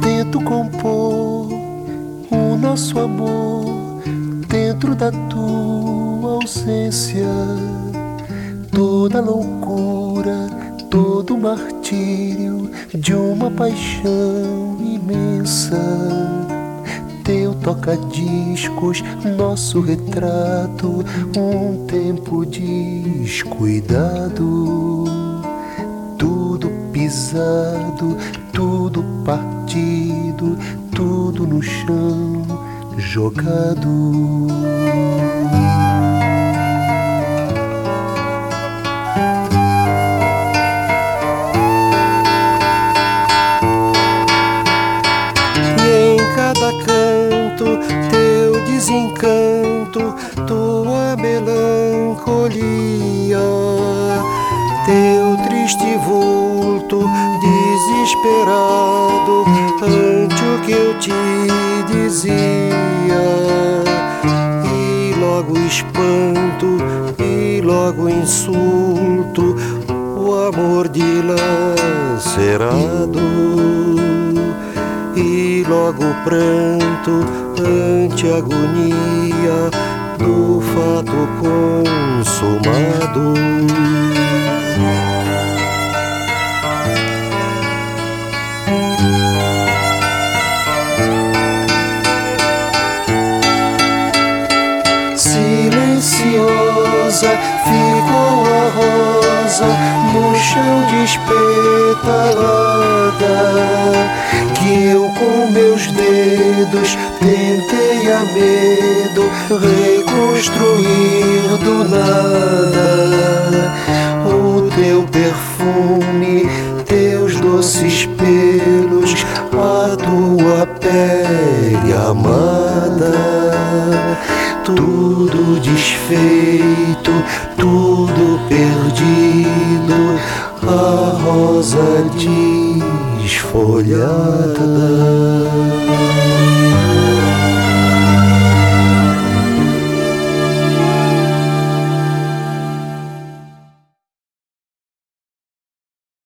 Tento compor o nosso amor dentro da tua ausência. Toda loucura, todo martírio de uma paixão imensa. Toca-discos, nosso retrato, um tempo descuidado. Tudo pisado, tudo partido, tudo no chão jogado. Desencanto, tua melancolia, teu triste vulto desesperado ante o que eu te dizia. E logo espanto, e logo insulto, o amor dilacerado logo pranto ante a agonia do fato consumado. Silenciosa ficou a rosa no chão despetalada nem a medo, reconstruir do nada o teu perfume, teus doces pelos, a tua pele amada. Tudo desfeito, tudo perdido, a rosa desfolhada.